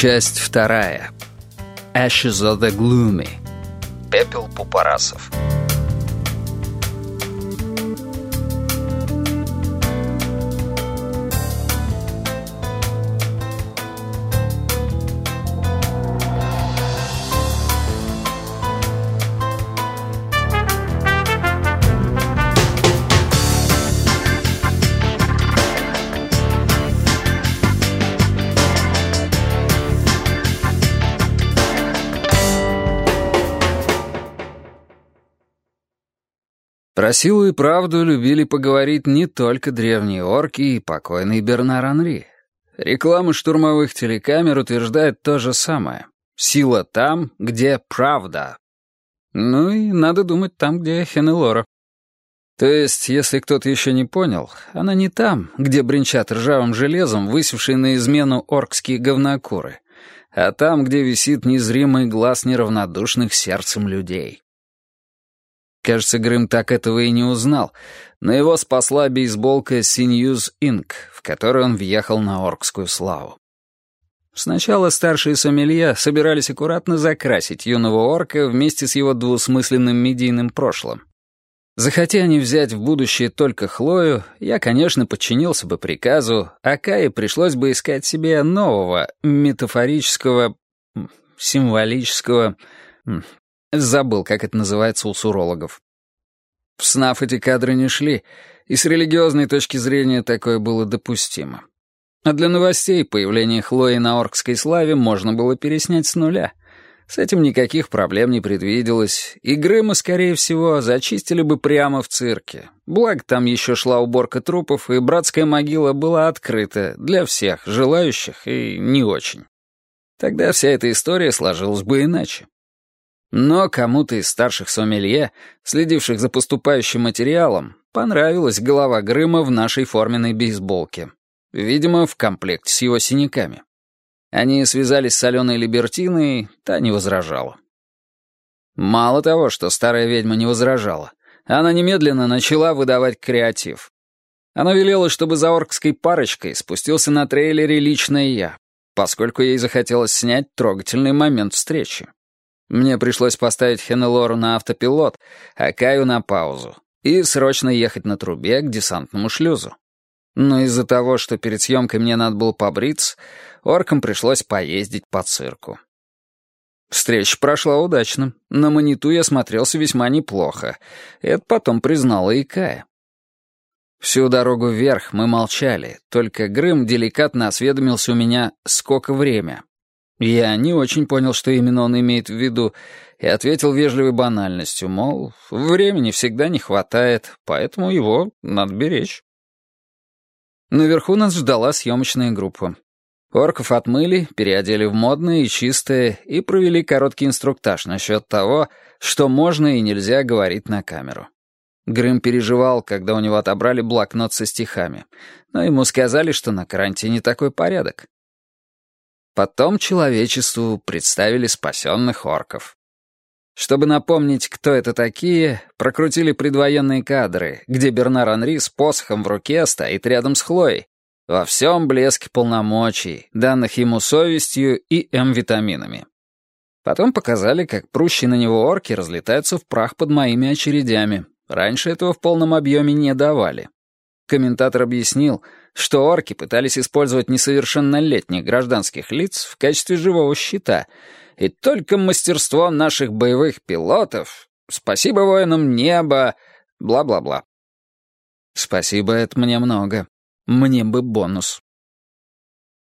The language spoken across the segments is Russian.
Часть вторая. Ashes of the Gloomy. Пепел пупорасов. Про силу и правду любили поговорить не только древние орки и покойный Бернар Анри. Реклама штурмовых телекамер утверждает то же самое. Сила там, где правда. Ну и надо думать там, где Хенелора. То есть, если кто-то еще не понял, она не там, где бренчат ржавым железом, высевшие на измену оркские говнокуры, а там, где висит незримый глаз неравнодушных сердцем людей. Кажется, Грым так этого и не узнал, но его спасла бейсболка Синьюз Инк, в которой он въехал на оркскую славу. Сначала старшие сомелье собирались аккуратно закрасить юного орка вместе с его двусмысленным медийным прошлым. Захотя они взять в будущее только Хлою, я, конечно, подчинился бы приказу, а Кае пришлось бы искать себе нового, метафорического, символического, Забыл, как это называется у сурологов. В снав эти кадры не шли, и с религиозной точки зрения такое было допустимо. А для новостей появление Хлои на Оркской славе можно было переснять с нуля. С этим никаких проблем не предвиделось, и Грыма, скорее всего, зачистили бы прямо в цирке. Благо, там еще шла уборка трупов, и братская могила была открыта для всех, желающих и не очень. Тогда вся эта история сложилась бы иначе. Но кому-то из старших сомелье, следивших за поступающим материалом, понравилась голова Грыма в нашей форменной бейсболке. Видимо, в комплекте с его синяками. Они связались с Аленой Либертиной, та не возражала. Мало того, что старая ведьма не возражала, она немедленно начала выдавать креатив. Она велела, чтобы за оркской парочкой спустился на трейлере лично я, поскольку ей захотелось снять трогательный момент встречи. Мне пришлось поставить Хенелору на автопилот, а Каю на паузу, и срочно ехать на трубе к десантному шлюзу. Но из-за того, что перед съемкой мне надо было побриться, оркам пришлось поездить по цирку. Встреча прошла удачно. На маниту я смотрелся весьма неплохо. Это потом признала и Кая. Всю дорогу вверх мы молчали, только Грым деликатно осведомился у меня, сколько время, я не очень понял, что именно он имеет в виду, и ответил вежливой банальностью, мол, времени всегда не хватает, поэтому его надо беречь. Наверху нас ждала съемочная группа. Орков отмыли, переодели в модное и чистое и провели короткий инструктаж насчет того, что можно и нельзя говорить на камеру. Грым переживал, когда у него отобрали блокнот со стихами, но ему сказали, что на карантине такой порядок. Потом человечеству представили спасенных орков. Чтобы напомнить, кто это такие, прокрутили предвоенные кадры, где Бернар Анри с посохом в руке стоит рядом с Хлоей, во всем блеске полномочий, данных ему совестью и М-витаминами. Потом показали, как прущие на него орки разлетаются в прах под моими очередями. Раньше этого в полном объеме не давали. Комментатор объяснил, что орки пытались использовать несовершеннолетних гражданских лиц в качестве живого щита, и только мастерство наших боевых пилотов, спасибо воинам неба, бла-бла-бла. Спасибо, это мне много. Мне бы бонус.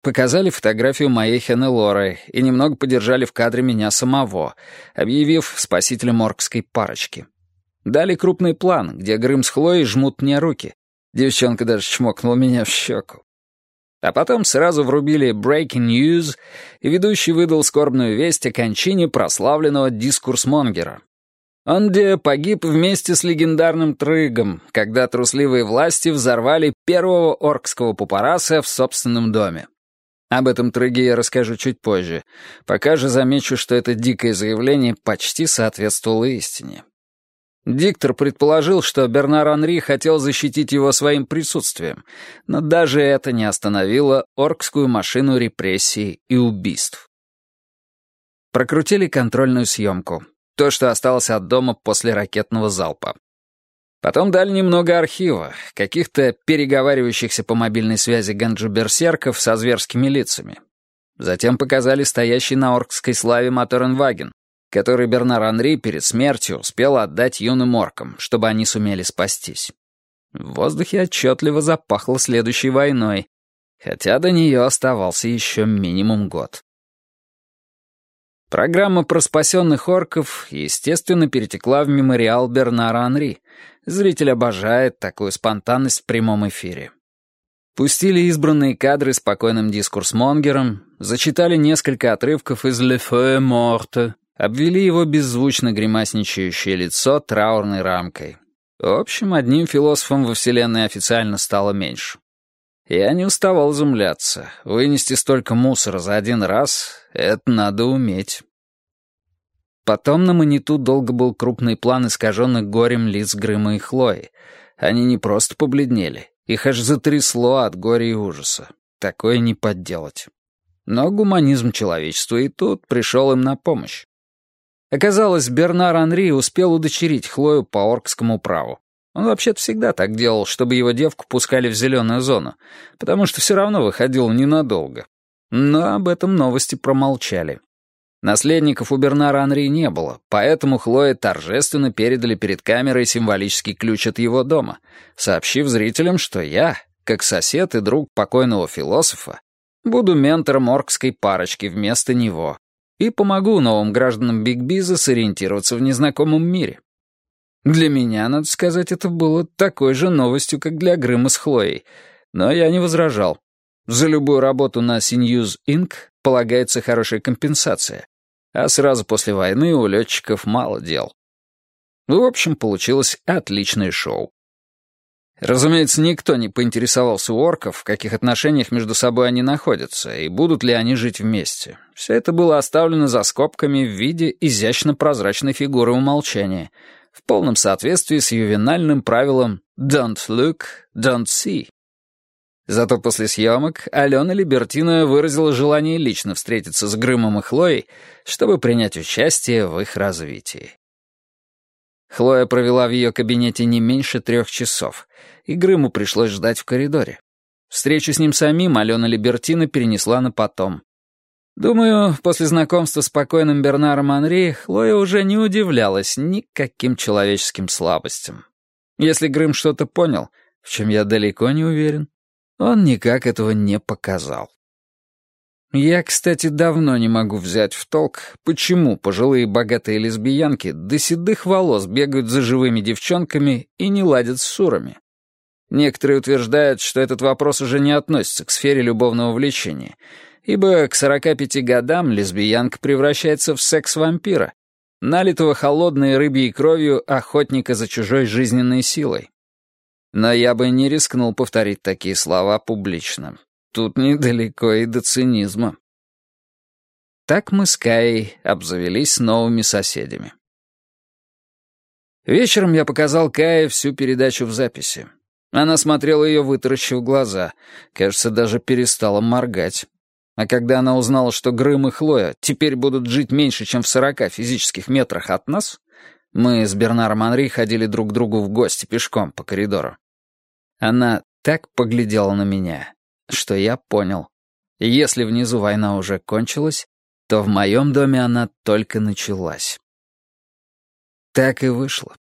Показали фотографию моей Хенелоры и немного подержали в кадре меня самого, объявив спасителем оркской парочки. Дали крупный план, где Грым с Хлоей жмут мне руки, Девчонка даже чмокнула меня в щеку. А потом сразу врубили «Breaking News», и ведущий выдал скорбную весть о кончине прославленного дискурсмонгера. Он где погиб вместе с легендарным Трыгом, когда трусливые власти взорвали первого оркского пупораса в собственном доме. Об этом Трыге я расскажу чуть позже. Пока же замечу, что это дикое заявление почти соответствовало истине. Диктор предположил, что Бернар Анри хотел защитить его своим присутствием, но даже это не остановило оркскую машину репрессий и убийств. Прокрутили контрольную съемку. То, что осталось от дома после ракетного залпа. Потом дали немного архива, каких-то переговаривающихся по мобильной связи ганджу-берсерков со зверскими лицами. Затем показали стоящий на оркской славе Моторенваген, который Бернар Анри перед смертью успел отдать юным оркам, чтобы они сумели спастись. В воздухе отчетливо запахло следующей войной, хотя до нее оставался еще минимум год. Программа про спасенных орков, естественно, перетекла в мемориал Бернара Анри. Зритель обожает такую спонтанность в прямом эфире. Пустили избранные кадры спокойным дискурс-монгером, зачитали несколько отрывков из «Le Feu Morte», обвели его беззвучно гримасничающее лицо траурной рамкой. В общем, одним философом во Вселенной официально стало меньше. Я не уставал изумляться. Вынести столько мусора за один раз — это надо уметь. Потом на маниту долго был крупный план искаженных горем лиц Грыма и Хлои. Они не просто побледнели, их аж затрясло от горя и ужаса. Такое не подделать. Но гуманизм человечества и тут пришел им на помощь. Оказалось, Бернар Анри успел удочерить Хлою по оркскому праву. Он вообще-то всегда так делал, чтобы его девку пускали в зеленую зону, потому что все равно выходил ненадолго. Но об этом новости промолчали. Наследников у Бернара Анри не было, поэтому Хлое торжественно передали перед камерой символический ключ от его дома, сообщив зрителям, что я, как сосед и друг покойного философа, буду ментором оркской парочки вместо него и помогу новым гражданам Биг-Биза сориентироваться в незнакомом мире. Для меня, надо сказать, это было такой же новостью, как для Грыма с Хлоей, но я не возражал. За любую работу на Sinuse Inc. полагается хорошая компенсация, а сразу после войны у летчиков мало дел. В общем, получилось отличное шоу. Разумеется, никто не поинтересовался у орков, в каких отношениях между собой они находятся, и будут ли они жить вместе. Все это было оставлено за скобками в виде изящно-прозрачной фигуры умолчания, в полном соответствии с ювенальным правилом «don't look, don't see». Зато после съемок Алена Либертина выразила желание лично встретиться с Грымом и Хлоей, чтобы принять участие в их развитии. Хлоя провела в ее кабинете не меньше трех часов, и Грыму пришлось ждать в коридоре. Встречу с ним самим Алена Либертина перенесла на потом. Думаю, после знакомства с покойным Бернаром Анри Хлоя уже не удивлялась никаким человеческим слабостям. Если Грым что-то понял, в чем я далеко не уверен, он никак этого не показал. Я, кстати, давно не могу взять в толк, почему пожилые богатые лесбиянки до седых волос бегают за живыми девчонками и не ладят с сурами. Некоторые утверждают, что этот вопрос уже не относится к сфере любовного влечения, ибо к 45 годам лесбиянка превращается в секс-вампира, налитого холодной рыбьей кровью охотника за чужой жизненной силой. Но я бы не рискнул повторить такие слова публично. Тут недалеко и до цинизма. Так мы с Каей обзавелись новыми соседями. Вечером я показал Кае всю передачу в записи. Она смотрела ее, вытаращив глаза. Кажется, даже перестала моргать. А когда она узнала, что Грым и Хлоя теперь будут жить меньше, чем в сорока физических метрах от нас, мы с Бернаром Анри ходили друг к другу в гости пешком по коридору. Она так поглядела на меня, что я понял. Если внизу война уже кончилась, то в моем доме она только началась. Так и вышло.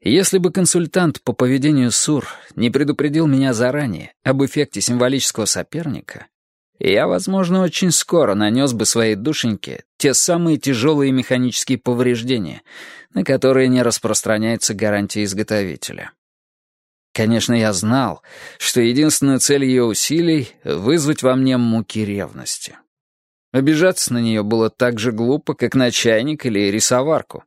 Если бы консультант по поведению СУР не предупредил меня заранее об эффекте символического соперника, я, возможно, очень скоро нанес бы своей душеньке те самые тяжелые механические повреждения, на которые не распространяется гарантия изготовителя. Конечно, я знал, что единственная цель ее усилий — вызвать во мне муки ревности. Обижаться на нее было так же глупо, как на чайник или рисоварку.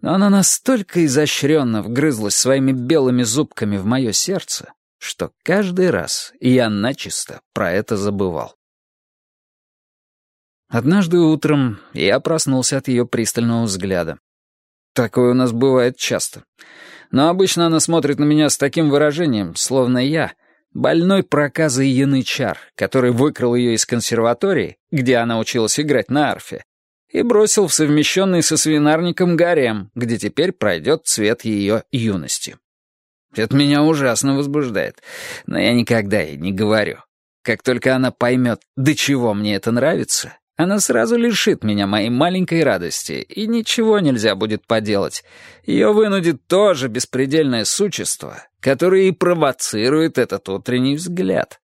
Но она настолько изощренно вгрызлась своими белыми зубками в мое сердце, что каждый раз я начисто про это забывал. Однажды утром я проснулся от ее пристального взгляда. Такое у нас бывает часто. Но обычно она смотрит на меня с таким выражением, словно я — больной проказой янычар, который выкрал ее из консерватории, где она училась играть на арфе, и бросил в совмещенный со свинарником гарем, где теперь пройдет цвет ее юности. Это меня ужасно возбуждает, но я никогда ей не говорю. Как только она поймет, до чего мне это нравится, она сразу лишит меня моей маленькой радости, и ничего нельзя будет поделать. Ее вынудит то же беспредельное существо, которое и провоцирует этот утренний взгляд.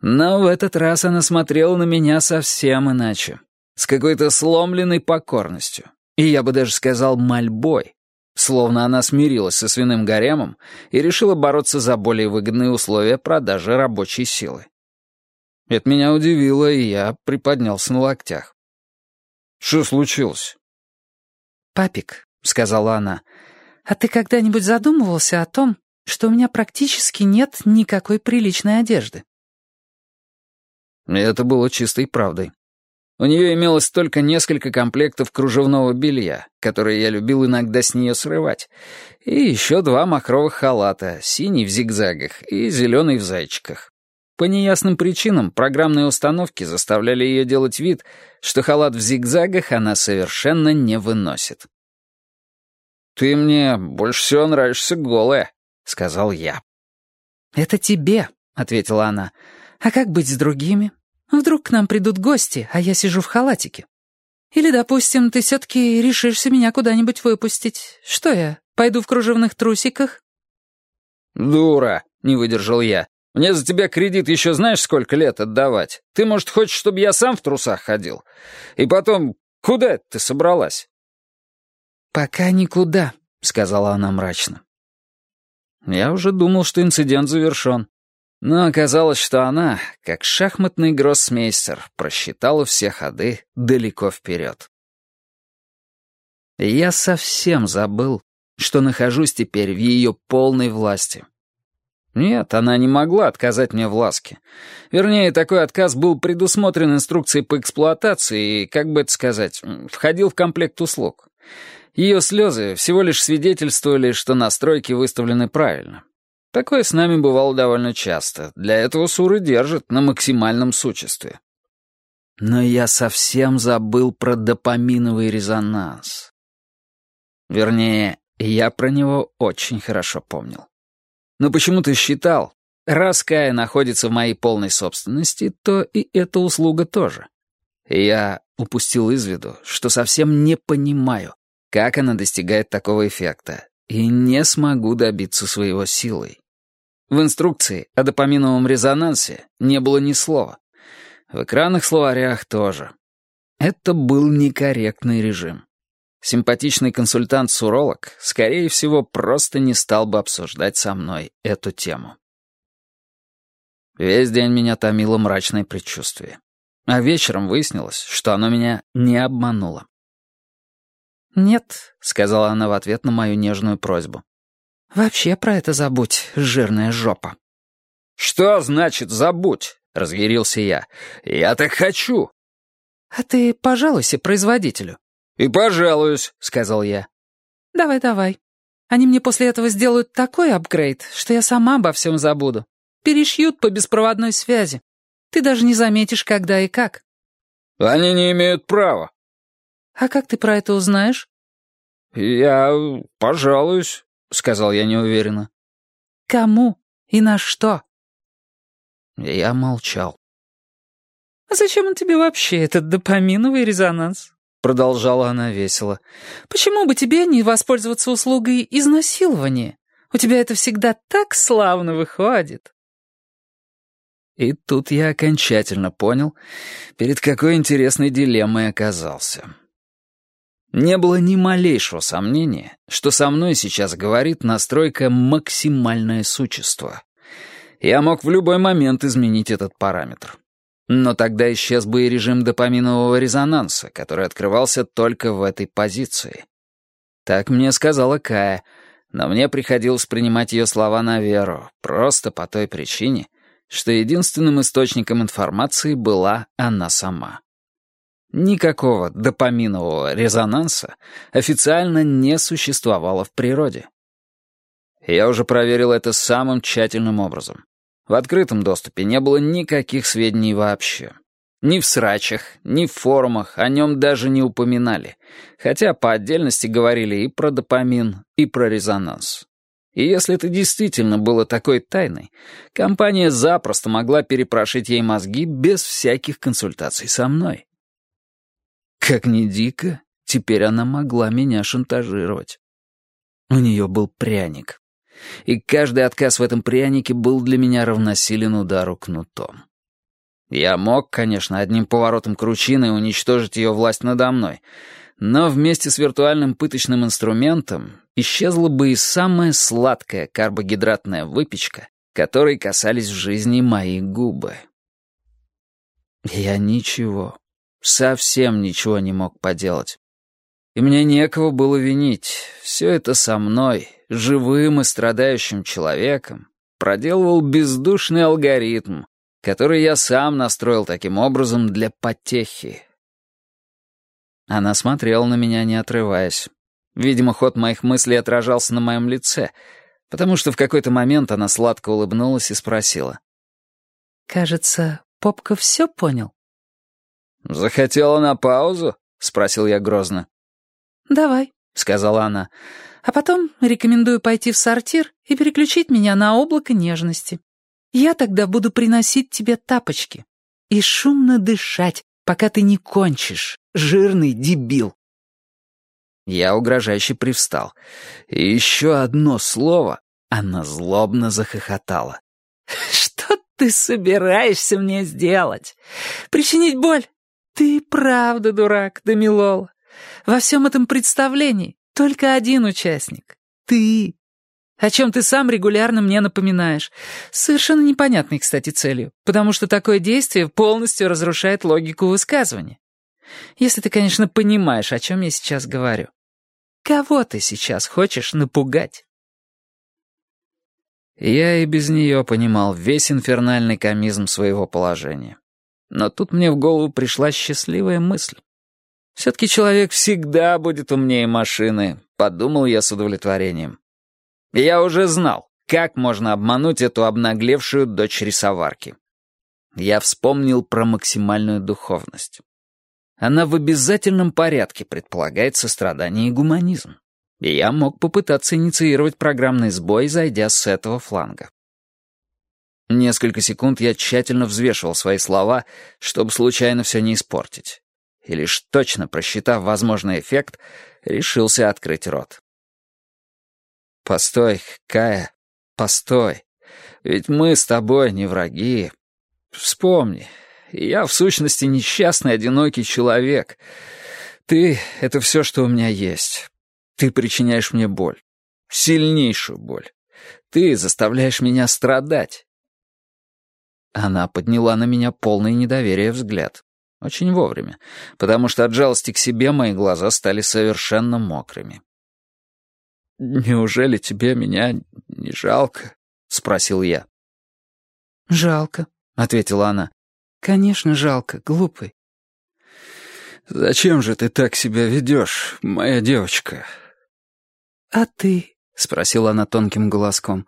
Но в этот раз она смотрела на меня совсем иначе, с какой-то сломленной покорностью, и я бы даже сказал мольбой, словно она смирилась со свиным гаремом и решила бороться за более выгодные условия продажи рабочей силы. Это меня удивило, и я приподнялся на локтях. «Что случилось?» «Папик», — сказала она, — «а ты когда-нибудь задумывался о том, что у меня практически нет никакой приличной одежды?» Это было чистой правдой. У нее имелось только несколько комплектов кружевного белья, которые я любил иногда с нее срывать, и еще два махровых халата, синий в зигзагах и зеленый в зайчиках. По неясным причинам программные установки заставляли ее делать вид, что халат в зигзагах она совершенно не выносит. «Ты мне больше всего нравишься голая», — сказал я. «Это тебе», — ответила она. «А как быть с другими? Вдруг к нам придут гости, а я сижу в халатике? Или, допустим, ты все-таки решишься меня куда-нибудь выпустить. Что я, пойду в кружевных трусиках?» «Дура», — не выдержал я. Мне за тебя кредит еще знаешь сколько лет отдавать? Ты, может, хочешь, чтобы я сам в трусах ходил? И потом, куда это ты собралась?» «Пока никуда», — сказала она мрачно. Я уже думал, что инцидент завершен. Но оказалось, что она, как шахматный гроссмейстер, просчитала все ходы далеко вперед. Я совсем забыл, что нахожусь теперь в ее полной власти. Нет, она не могла отказать мне в ласке. Вернее, такой отказ был предусмотрен инструкцией по эксплуатации и, как бы это сказать, входил в комплект услуг. Ее слезы всего лишь свидетельствовали, что настройки выставлены правильно. Такое с нами бывало довольно часто. Для этого Суры держат на максимальном существе. Но я совсем забыл про допаминовый резонанс. Вернее, я про него очень хорошо помнил но почему-то считал, раз Кая находится в моей полной собственности, то и эта услуга тоже. я упустил из виду, что совсем не понимаю, как она достигает такого эффекта, и не смогу добиться своего силой. В инструкции о допаминовом резонансе не было ни слова. В экранных словарях тоже. Это был некорректный режим. Симпатичный консультант-суролог, скорее всего, просто не стал бы обсуждать со мной эту тему. Весь день меня томило мрачное предчувствие. А вечером выяснилось, что оно меня не обмануло. «Нет», — сказала она в ответ на мою нежную просьбу. «Вообще про это забудь, жирная жопа». «Что значит «забудь»?» — разъярился я. «Я так хочу». «А ты пожалуйся производителю. «И пожалуюсь», — сказал я. «Давай, давай. Они мне после этого сделают такой апгрейд, что я сама обо всем забуду. Перешьют по беспроводной связи. Ты даже не заметишь, когда и как». «Они не имеют права». «А как ты про это узнаешь?» «Я пожалуюсь», — сказал я неуверенно. «Кому и на что?» Я молчал. «А зачем он тебе вообще, этот допаминовый резонанс?» — продолжала она весело. «Почему бы тебе не воспользоваться услугой изнасилования? У тебя это всегда так славно выходит». И тут я окончательно понял, перед какой интересной дилеммой оказался. Не было ни малейшего сомнения, что со мной сейчас говорит настройка «максимальное существо». Я мог в любой момент изменить этот параметр. Но тогда исчез бы и режим допаминового резонанса, который открывался только в этой позиции. Так мне сказала Кая, но мне приходилось принимать ее слова на веру, просто по той причине, что единственным источником информации была она сама. Никакого допаминового резонанса официально не существовало в природе. Я уже проверил это самым тщательным образом. В открытом доступе не было никаких сведений вообще. Ни в срачах, ни в форумах о нем даже не упоминали, хотя по отдельности говорили и про допамин, и про резонанс. И если это действительно было такой тайной, компания запросто могла перепрошить ей мозги без всяких консультаций со мной. Как ни дико, теперь она могла меня шантажировать. У нее был пряник. И каждый отказ в этом прянике был для меня равносилен удару кнутом. Я мог, конечно, одним поворотом кручины уничтожить ее власть надо мной, но вместе с виртуальным пыточным инструментом исчезла бы и самая сладкая карбогидратная выпечка, которой касались в жизни мои губы. Я ничего, совсем ничего не мог поделать. И мне некого было винить. Все это со мной, живым и страдающим человеком, проделывал бездушный алгоритм, который я сам настроил таким образом для потехи. Она смотрела на меня, не отрываясь. Видимо, ход моих мыслей отражался на моем лице, потому что в какой-то момент она сладко улыбнулась и спросила. «Кажется, Попка все понял?» «Захотела на паузу?» — спросил я грозно. «Давай», — сказала она. «А потом рекомендую пойти в сортир и переключить меня на облако нежности. Я тогда буду приносить тебе тапочки и шумно дышать, пока ты не кончишь, жирный дебил». Я угрожающе привстал. И еще одно слово, она злобно захохотала. «Что ты собираешься мне сделать? Причинить боль? Ты правда дурак, Дамилола. Во всем этом представлении только один участник — ты о чем ты сам регулярно мне напоминаешь. Совершенно непонятной, кстати, целью, потому что такое действие полностью разрушает логику высказывания. Если ты, конечно, понимаешь, о чем я сейчас говорю. Кого ты сейчас хочешь напугать? Я и без нее понимал весь инфернальный комизм своего положения. Но тут мне в голову пришла счастливая мысль. Все-таки человек всегда будет умнее машины, подумал я с удовлетворением. Я уже знал, как можно обмануть эту обнаглевшую дочь рисоварки. Я вспомнил про максимальную духовность. Она в обязательном порядке предполагает сострадание и гуманизм. И я мог попытаться инициировать программный сбой, зайдя с этого фланга. Несколько секунд я тщательно взвешивал свои слова, чтобы случайно все не испортить. И лишь точно просчитав возможный эффект, решился открыть рот. «Постой, Кая, постой. Ведь мы с тобой не враги. Вспомни, я в сущности несчастный, одинокий человек. Ты — это все, что у меня есть. Ты причиняешь мне боль. Сильнейшую боль. Ты заставляешь меня страдать. Она подняла на меня полный недоверие взгляд. Очень вовремя, потому что от жалости к себе мои глаза стали совершенно мокрыми. «Неужели тебе меня не жалко?» — спросил я. «Жалко», — ответила она. «Конечно, жалко, глупый». «Зачем же ты так себя ведешь, моя девочка?» «А ты?» — спросила она тонким голоском.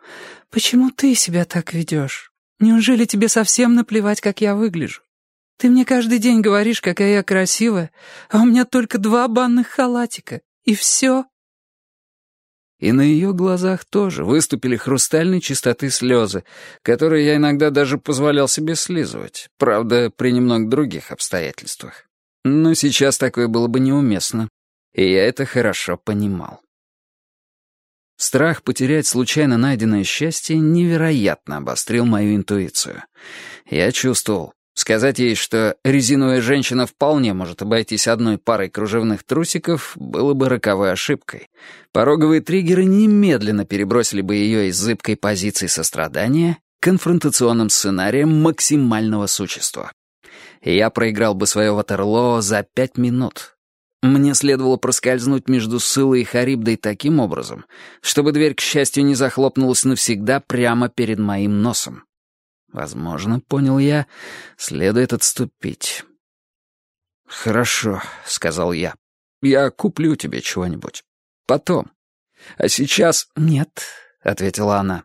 «Почему ты себя так ведешь? Неужели тебе совсем наплевать, как я выгляжу? Ты мне каждый день говоришь, какая я красивая, а у меня только два банных халатика, и все». И на ее глазах тоже выступили хрустальной чистоты слезы, которые я иногда даже позволял себе слизывать, правда, при немного других обстоятельствах. Но сейчас такое было бы неуместно, и я это хорошо понимал. Страх потерять случайно найденное счастье невероятно обострил мою интуицию. Я чувствовал, Сказать ей, что резиновая женщина вполне может обойтись одной парой кружевных трусиков, было бы роковой ошибкой. Пороговые триггеры немедленно перебросили бы ее из зыбкой позиции сострадания к конфронтационным сценариям максимального существа. Я проиграл бы свое Ватерлоо за пять минут. Мне следовало проскользнуть между Сылой и Харибдой таким образом, чтобы дверь, к счастью, не захлопнулась навсегда прямо перед моим носом. Возможно, понял я, следует отступить. «Хорошо», — сказал я. «Я куплю тебе чего-нибудь. Потом. А сейчас...» «Нет», — ответила она.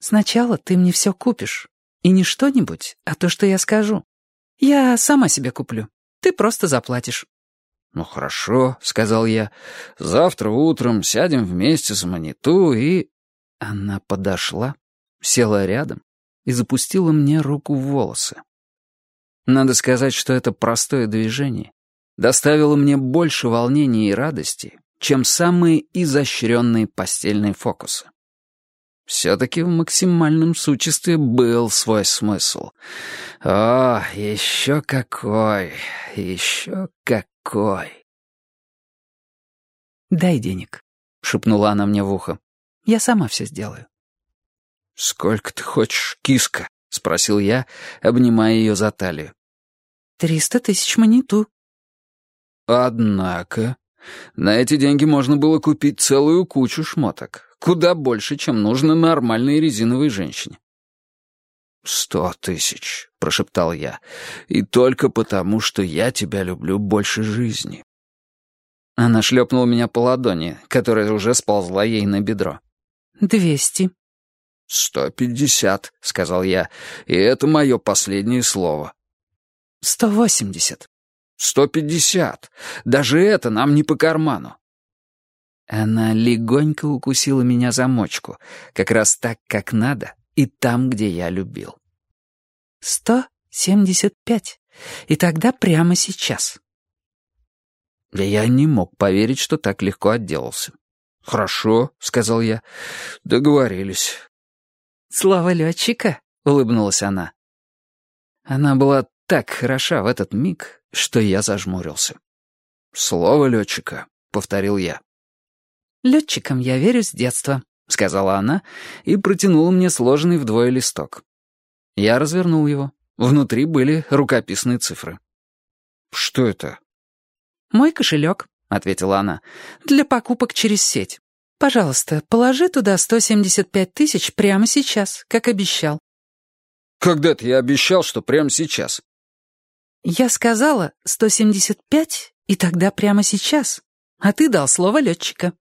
«Сначала ты мне все купишь. И не что-нибудь, а то, что я скажу. Я сама себе куплю. Ты просто заплатишь». «Ну хорошо», — сказал я. «Завтра утром сядем вместе за маниту и...» Она подошла, села рядом и запустила мне руку в волосы. Надо сказать, что это простое движение доставило мне больше волнения и радости, чем самые изощренные постельные фокусы. Все-таки в максимальном существе был свой смысл. О, еще какой, еще какой. «Дай денег», — шепнула она мне в ухо. «Я сама все сделаю». «Сколько ты хочешь, киска?» — спросил я, обнимая ее за талию. «Триста тысяч маниту». «Однако...» На эти деньги можно было купить целую кучу шмоток. Куда больше, чем нужно нормальной резиновой женщине. «Сто тысяч», — прошептал я, — «и только потому, что я тебя люблю больше жизни». Она шлепнула меня по ладони, которая уже сползла ей на бедро. «Двести». «Сто пятьдесят», — сказал я, — «и это мое последнее слово». «Сто восемьдесят». «Сто пятьдесят. Даже это нам не по карману». Она легонько укусила меня за мочку, как раз так, как надо, и там, где я любил. «Сто семьдесят пять. И тогда прямо сейчас». Я не мог поверить, что так легко отделался. «Хорошо», — сказал я. «Договорились». «Слава летчика», — улыбнулась она. Она была так хороша в этот миг, что я зажмурился. «Слово летчика», — повторил я. «Летчикам я верю с детства», — сказала она и протянула мне сложенный вдвое листок. Я развернул его. Внутри были рукописные цифры. «Что это?» «Мой кошелек», — ответила она, — «для покупок через сеть. Пожалуйста, положи туда 175 тысяч прямо сейчас, как обещал». «Когда-то я обещал, что прямо сейчас». «Я сказала 175, и тогда прямо сейчас. А ты дал слово летчика».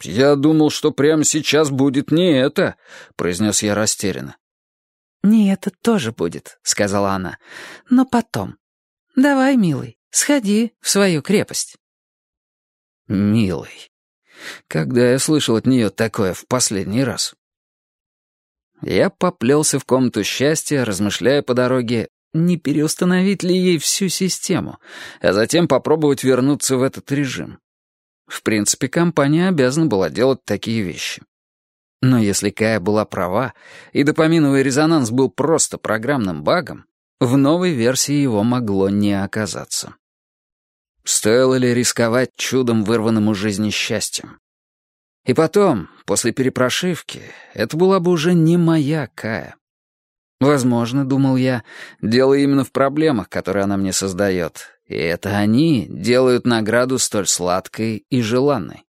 «Я думал, что прямо сейчас будет не это», — произнес я растерянно. «Не это тоже будет», — сказала она. «Но потом. Давай, милый, сходи в свою крепость». «Милый. Когда я слышал от нее такое в последний раз?» Я поплелся в комнату счастья, размышляя по дороге, не переустановить ли ей всю систему, а затем попробовать вернуться в этот режим. В принципе, компания обязана была делать такие вещи. Но если Кая была права, и допаминовый резонанс был просто программным багом, в новой версии его могло не оказаться. Стоило ли рисковать чудом вырванным у жизни счастьем? И потом, после перепрошивки, это была бы уже не моя Кая. Возможно, думал я, дело именно в проблемах, которые она мне создает, и это они делают награду столь сладкой и желанной.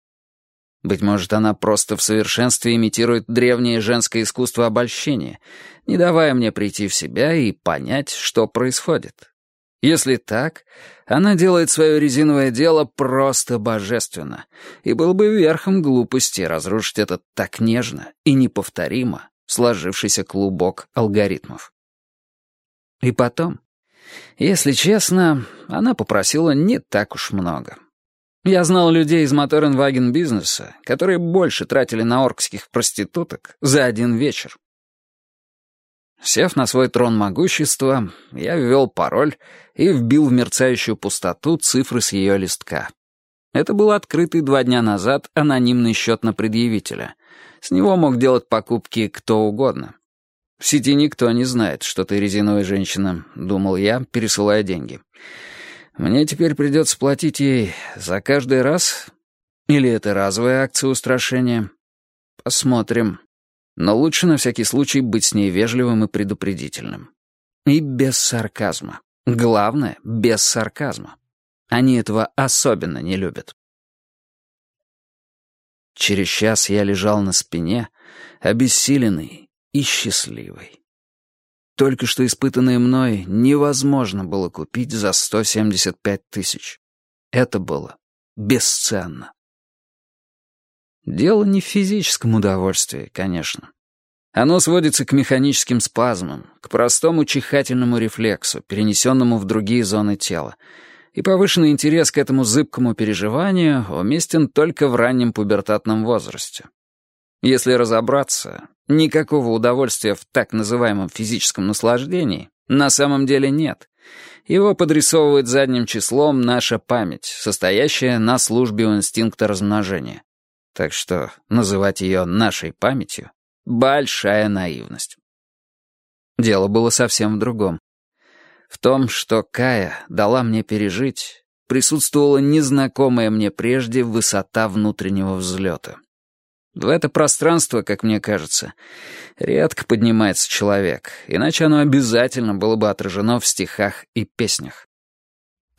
Быть может, она просто в совершенстве имитирует древнее женское искусство обольщения, не давая мне прийти в себя и понять, что происходит. Если так, она делает свое резиновое дело просто божественно, и был бы верхом глупости разрушить этот так нежно и неповторимо сложившийся клубок алгоритмов. И потом, если честно, она попросила не так уж много. Я знал людей из моторенваген бизнеса, которые больше тратили на оркских проституток за один вечер. Сев на свой трон могущества, я ввел пароль и вбил в мерцающую пустоту цифры с ее листка. Это был открытый два дня назад анонимный счет на предъявителя. С него мог делать покупки кто угодно. В сети никто не знает, что ты резиновая женщина, думал я, пересылая деньги. Мне теперь придется платить ей за каждый раз? Или это разовая акция устрашения? Посмотрим. Но лучше на всякий случай быть с ней вежливым и предупредительным. И без сарказма. Главное, без сарказма. Они этого особенно не любят. Через час я лежал на спине, обессиленный и счастливый. только что испытанное мной, невозможно было купить за 175 тысяч. Это было бесценно. Дело не в физическом удовольствии, конечно. Оно сводится к механическим спазмам, к простому чихательному рефлексу, перенесенному в другие зоны тела. И повышенный интерес к этому зыбкому переживанию уместен только в раннем пубертатном возрасте. Если разобраться, никакого удовольствия в так называемом физическом наслаждении на самом деле нет. Его подрисовывает задним числом наша память, состоящая на службе у инстинкта размножения. Так что называть ее нашей памятью — большая наивность. Дело было совсем в другом. В том, что Кая дала мне пережить, присутствовала незнакомая мне прежде высота внутреннего взлета. В это пространство, как мне кажется, редко поднимается человек, иначе оно обязательно было бы отражено в стихах и песнях.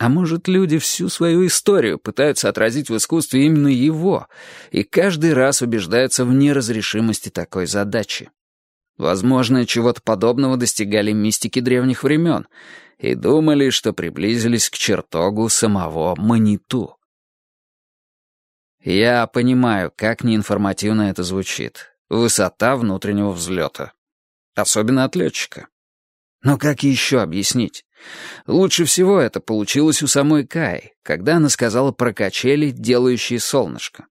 А может, люди всю свою историю пытаются отразить в искусстве именно его, и каждый раз убеждаются в неразрешимости такой задачи. Возможно, чего-то подобного достигали мистики древних времен и думали, что приблизились к чертогу самого Маниту. Я понимаю, как неинформативно это звучит. Высота внутреннего взлета. Особенно от летчика. Но как еще объяснить? Лучше всего это получилось у самой Кай, когда она сказала про качели, делающие солнышко.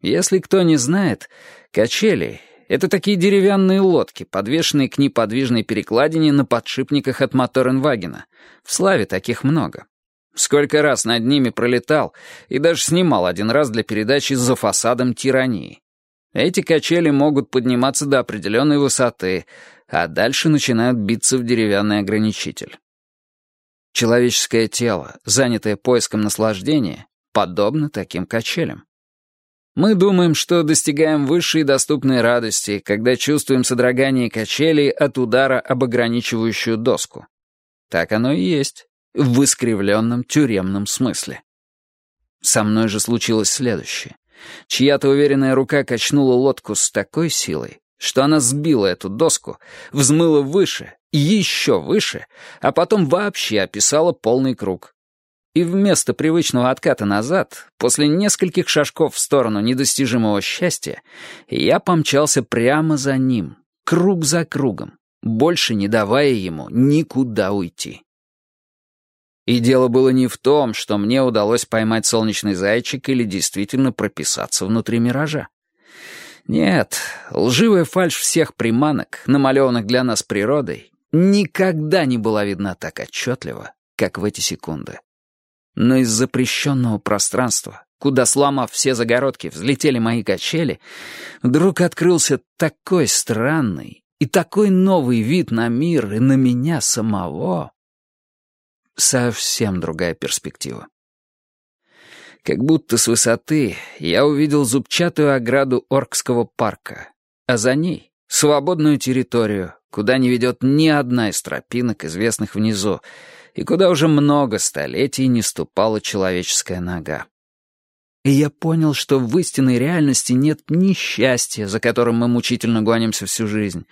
Если кто не знает, качели — это такие деревянные лодки, подвешенные к неподвижной перекладине на подшипниках от Моторенвагена. В славе таких много. Сколько раз над ними пролетал и даже снимал один раз для передачи «За фасадом тирании». Эти качели могут подниматься до определенной высоты, а дальше начинают биться в деревянный ограничитель. Человеческое тело, занятое поиском наслаждения, подобно таким качелям. Мы думаем, что достигаем высшей доступной радости, когда чувствуем содрогание качелей от удара об ограничивающую доску. Так оно и есть в искривленном тюремном смысле. Со мной же случилось следующее. Чья-то уверенная рука качнула лодку с такой силой, что она сбила эту доску, взмыла выше, еще выше, а потом вообще описала полный круг. И вместо привычного отката назад, после нескольких шажков в сторону недостижимого счастья, я помчался прямо за ним, круг за кругом, больше не давая ему никуда уйти. И дело было не в том, что мне удалось поймать солнечный зайчик или действительно прописаться внутри миража. Нет, лживая фальшь всех приманок, намалеванных для нас природой, никогда не была видна так отчетливо, как в эти секунды. Но из запрещенного пространства, куда, сломав все загородки, взлетели мои качели, вдруг открылся такой странный и такой новый вид на мир и на меня самого, совсем другая перспектива. Как будто с высоты я увидел зубчатую ограду Оркского парка, а за ней — свободную территорию, куда не ведет ни одна из тропинок, известных внизу, и куда уже много столетий не ступала человеческая нога. И я понял, что в истинной реальности нет ни счастья, за которым мы мучительно гонимся всю жизнь,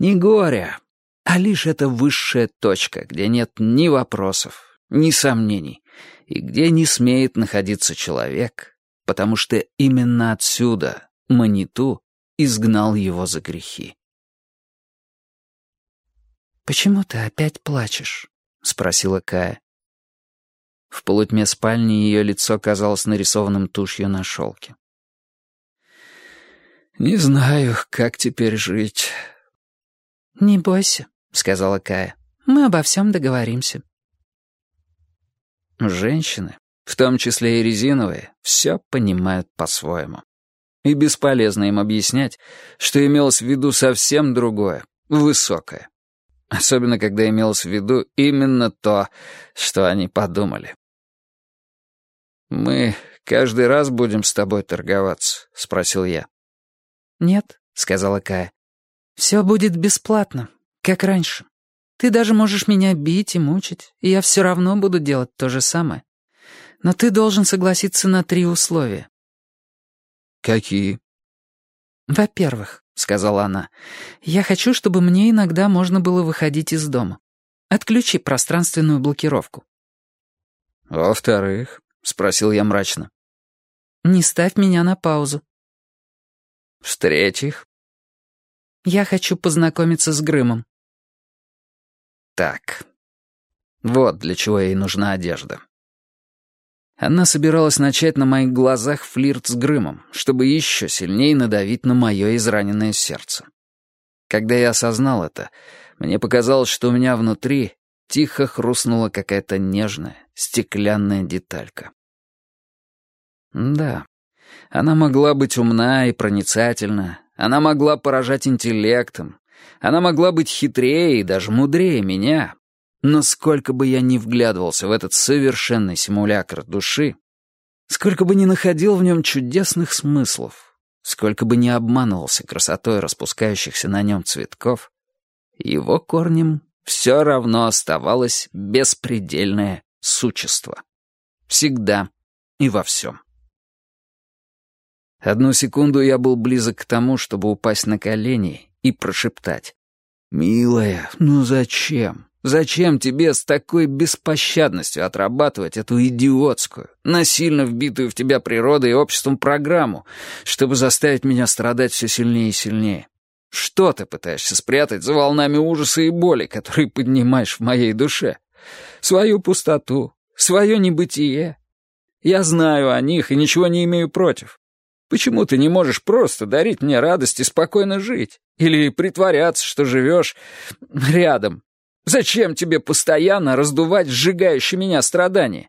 ни горя, а лишь эта высшая точка, где нет ни вопросов, ни сомнений, и где не смеет находиться человек, потому что именно отсюда Маниту изгнал его за грехи. «Почему ты опять плачешь?» — спросила Кая. В полутьме спальни ее лицо казалось нарисованным тушью на шелке. «Не знаю, как теперь жить». «Не бойся. — сказала Кая. «Мы обо всем договоримся». Женщины, в том числе и резиновые, все понимают по-своему. И бесполезно им объяснять, что имелось в виду совсем другое, высокое. Особенно, когда имелось в виду именно то, что они подумали. «Мы каждый раз будем с тобой торговаться?» — спросил я. «Нет», — сказала Кая. «Все будет бесплатно. Как раньше. Ты даже можешь меня бить и мучить, и я все равно буду делать то же самое. Но ты должен согласиться на три условия. Какие? Во-первых, — сказала она. «Я хочу, чтобы мне иногда можно было выходить из дома. Отключи пространственную блокировку». «Во-вторых?» — спросил я мрачно. «Не ставь меня на паузу». «В-третьих?» «Я хочу познакомиться с Грымом». «Так, вот для чего ей нужна одежда». Она собиралась начать на моих глазах флирт с Грымом, чтобы еще сильнее надавить на мое израненное сердце. Когда я осознал это, мне показалось, что у меня внутри тихо хрустнула какая-то нежная, стеклянная деталька. Да, она могла быть умна и проницательна, она могла поражать интеллектом, она могла быть хитрее и даже мудрее меня, но сколько бы я ни вглядывался в этот совершенный симулякр души, сколько бы ни находил в нем чудесных смыслов, сколько бы ни обманывался красотой распускающихся на нем цветков, его корнем все равно оставалось беспредельное существо. Всегда и во всем. Одну секунду я был близок к тому, чтобы упасть на колени и прошептать. «Милая, ну зачем? Зачем тебе с такой беспощадностью отрабатывать эту идиотскую, насильно вбитую в тебя природой и обществом программу, чтобы заставить меня страдать все сильнее и сильнее? Что ты пытаешься спрятать за волнами ужаса и боли, которые поднимаешь в моей душе? Свою пустоту, свое небытие. Я знаю о них и ничего не имею против. Почему ты не можешь просто дарить мне радость и спокойно жить? Или притворяться, что живешь рядом, Зачем тебе постоянно раздувать сжигающие меня страдания?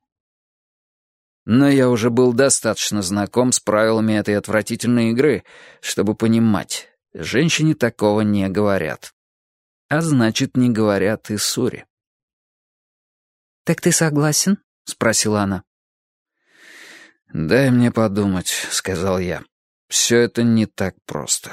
Но я уже был достаточно знаком с правилами этой отвратительной игры, чтобы понимать, женщине такого не говорят. А значит, не говорят и Сури. «Так ты согласен?» — спросила она. «Дай мне подумать», — сказал я. «Все это не так просто».